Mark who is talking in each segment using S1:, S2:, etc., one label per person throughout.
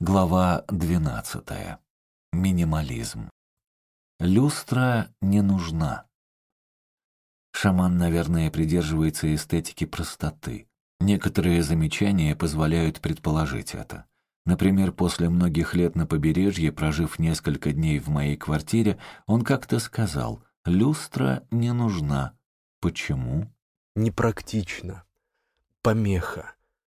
S1: Глава 12. Минимализм. Люстра не нужна. Шаман, наверное, придерживается эстетики простоты. Некоторые замечания позволяют предположить это. Например, после многих лет на побережье, прожив несколько дней в моей квартире, он как-то сказал «люстра не нужна». Почему?
S2: Непрактично. Помеха.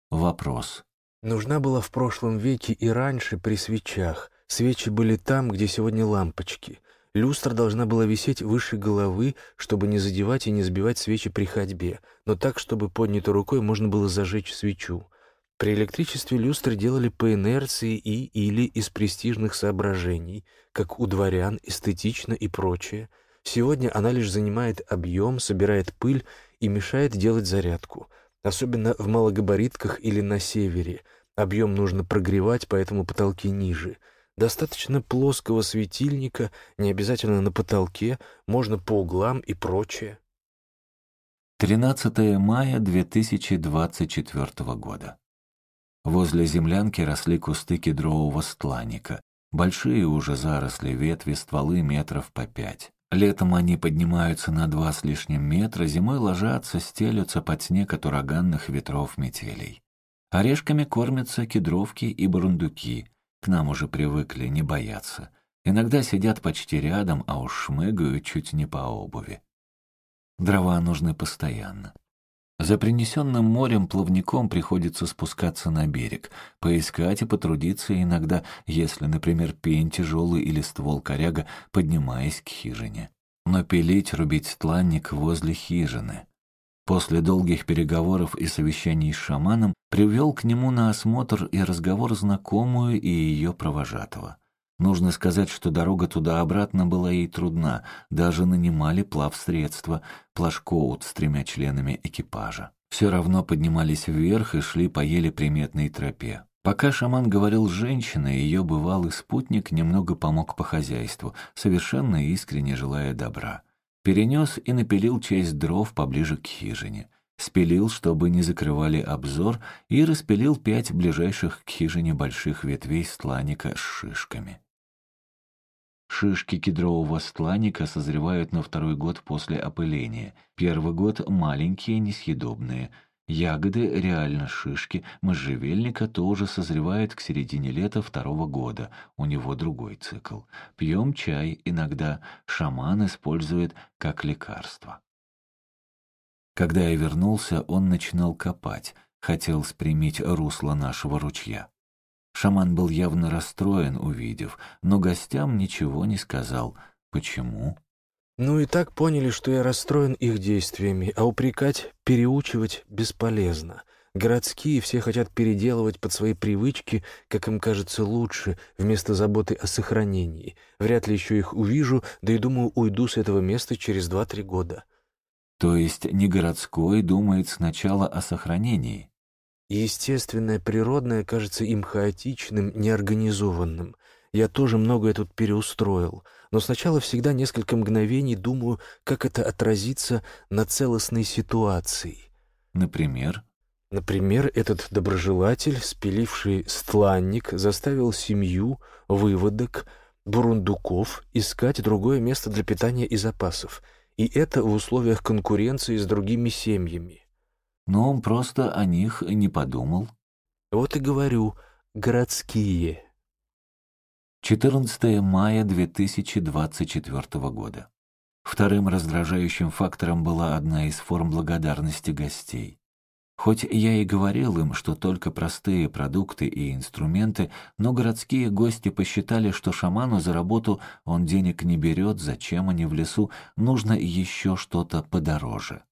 S1: Вопрос.
S2: Нужна была в прошлом веке и раньше при свечах. Свечи были там, где сегодня лампочки. Люстра должна была висеть выше головы, чтобы не задевать и не сбивать свечи при ходьбе, но так, чтобы поднятой рукой можно было зажечь свечу. При электричестве люстры делали по инерции и или из престижных соображений, как у дворян, эстетично и прочее. Сегодня она лишь занимает объем, собирает пыль и мешает делать зарядку — особенно в малогабаритках или на севере. Объем нужно прогревать, поэтому потолки ниже. Достаточно плоского светильника, не обязательно на потолке, можно по углам и прочее.
S1: 13 мая 2024 года. Возле землянки росли кусты кедрового стланника. Большие уже заросли, ветви, стволы метров по пять. Летом они поднимаются на два с лишним метра, зимой ложатся, стелются под снег от ураганных ветров метелей. Орешками кормятся кедровки и бурундуки. К нам уже привыкли, не боятся. Иногда сидят почти рядом, а уж шмыгают чуть не по обуви. Дрова нужны постоянно. За принесенным морем плавником приходится спускаться на берег, поискать и потрудиться иногда, если, например, пень тяжелый или ствол коряга, поднимаясь к хижине. Но пилить, рубить тланник возле хижины. После долгих переговоров и совещаний с шаманом привел к нему на осмотр и разговор знакомую и ее провожатого. Нужно сказать, что дорога туда-обратно была ей трудна, даже нанимали плавсредства, плашкоут с тремя членами экипажа. Все равно поднимались вверх и шли по еле приметной тропе. Пока шаман говорил с женщиной, ее бывалый спутник немного помог по хозяйству, совершенно искренне желая добра. Перенес и напилил часть дров поближе к хижине. Спилил, чтобы не закрывали обзор, и распилил пять ближайших к хижине больших ветвей стланика с шишками. Шишки кедрового стланника созревают на второй год после опыления. Первый год маленькие, несъедобные. Ягоды, реально шишки, можжевельника тоже созревают к середине лета второго года. У него другой цикл. Пьем чай иногда. Шаман использует как лекарство. Когда я вернулся, он начинал копать. Хотел спрямить русло нашего ручья. Шаман был явно расстроен, увидев, но гостям ничего не сказал. Почему?
S2: Ну и так поняли, что я расстроен их действиями, а упрекать, переучивать бесполезно. Городские все хотят переделывать под свои привычки, как им кажется лучше, вместо заботы о сохранении. Вряд ли еще их увижу, да и думаю, уйду с этого места через два-три года.
S1: То есть не городской думает сначала о сохранении?
S2: Естественное, природное кажется им хаотичным, неорганизованным. Я тоже многое тут переустроил, но сначала всегда несколько мгновений думаю, как это отразится на целостной ситуации.
S1: Например?
S2: Например, этот доброжелатель, спиливший стланник, заставил семью, выводок, бурундуков искать другое место для питания и запасов. И это в условиях конкуренции с другими семьями.
S1: Но он просто о них не подумал.
S2: Вот и говорю, городские.
S1: 14 мая 2024 года. Вторым раздражающим фактором была одна из форм благодарности гостей. Хоть я и говорил им, что только простые продукты и инструменты, но городские гости посчитали, что шаману за работу он денег не берет, зачем они в лесу, нужно еще что-то подороже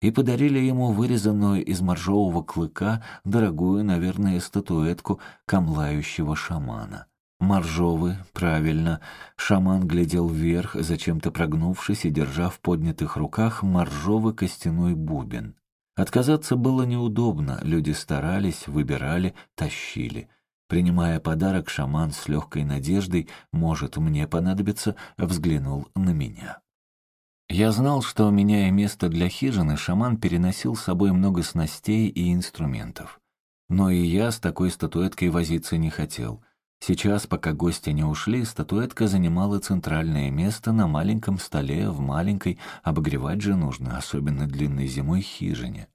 S1: и подарили ему вырезанную из моржового клыка дорогую, наверное, статуэтку камлающего шамана. Моржовый, правильно. Шаман глядел вверх, зачем-то прогнувшись и держа в поднятых руках моржовый костяной бубен. Отказаться было неудобно, люди старались, выбирали, тащили. Принимая подарок, шаман с легкой надеждой, может, мне понадобится, взглянул на меня. Я знал, что, меняя место для хижины, шаман переносил с собой много снастей и инструментов. Но и я с такой статуэткой возиться не хотел. Сейчас, пока гости не ушли, статуэтка занимала центральное место на маленьком столе в маленькой, обогревать же нужно, особенно длинной зимой, хижине.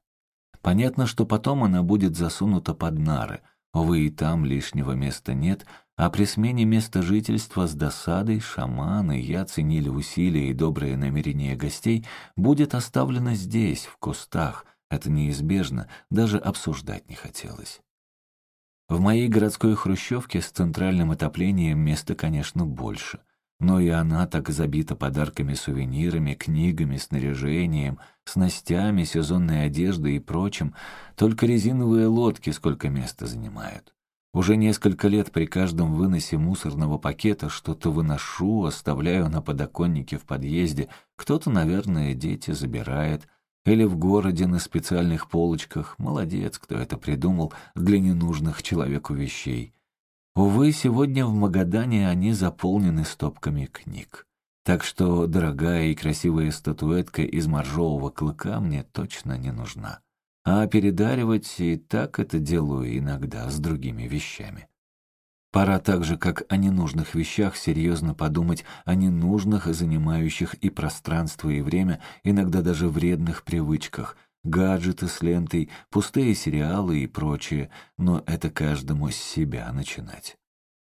S1: Понятно, что потом она будет засунута под нары. Увы, и там лишнего места нет, а при смене места жительства с досадой шаманы, я ценили усилия и добрые намерения гостей, будет оставлена здесь, в кустах. Это неизбежно, даже обсуждать не хотелось. В моей городской хрущевке с центральным отоплением места, конечно, больше. Но и она так забита подарками, сувенирами, книгами, снаряжением, снастями, сезонной одеждой и прочим. Только резиновые лодки сколько места занимают. Уже несколько лет при каждом выносе мусорного пакета что-то выношу, оставляю на подоконнике в подъезде. Кто-то, наверное, дети забирает. Или в городе на специальных полочках. Молодец, кто это придумал для ненужных человеку вещей. Увы, сегодня в Магадане они заполнены стопками книг. Так что дорогая и красивая статуэтка из моржового клыка мне точно не нужна. А передаривать и так это делаю иногда с другими вещами. Пора так же, как о ненужных вещах, серьезно подумать о ненужных, занимающих и пространство, и время, иногда даже вредных привычках, гаджеты с лентой, пустые сериалы и прочее, но это каждому с себя начинать.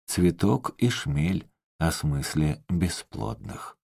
S1: Цветок и шмель о смысле бесплодных.